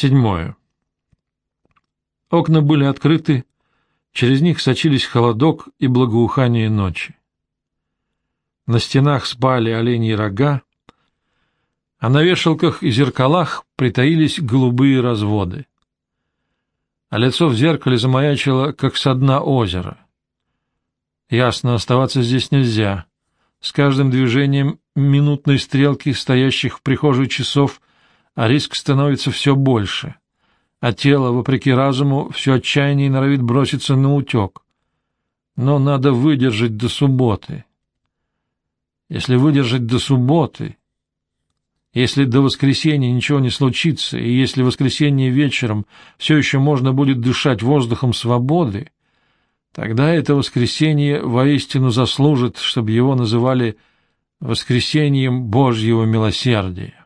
Седьмое. Окна были открыты, через них сочились холодок и благоухание ночи. На стенах спали оленьи рога, а на вешалках и зеркалах притаились голубые разводы. А лицо в зеркале замаячило, как со дна озера. Ясно, оставаться здесь нельзя. С каждым движением минутной стрелки, стоящих в прихожей часов, а риск становится все больше, а тело, вопреки разуму, все отчаяннее норовит броситься на утек. Но надо выдержать до субботы. Если выдержать до субботы, если до воскресенья ничего не случится, и если в воскресенье вечером все еще можно будет дышать воздухом свободы, тогда это воскресенье воистину заслужит, чтобы его называли воскресением Божьего милосердия.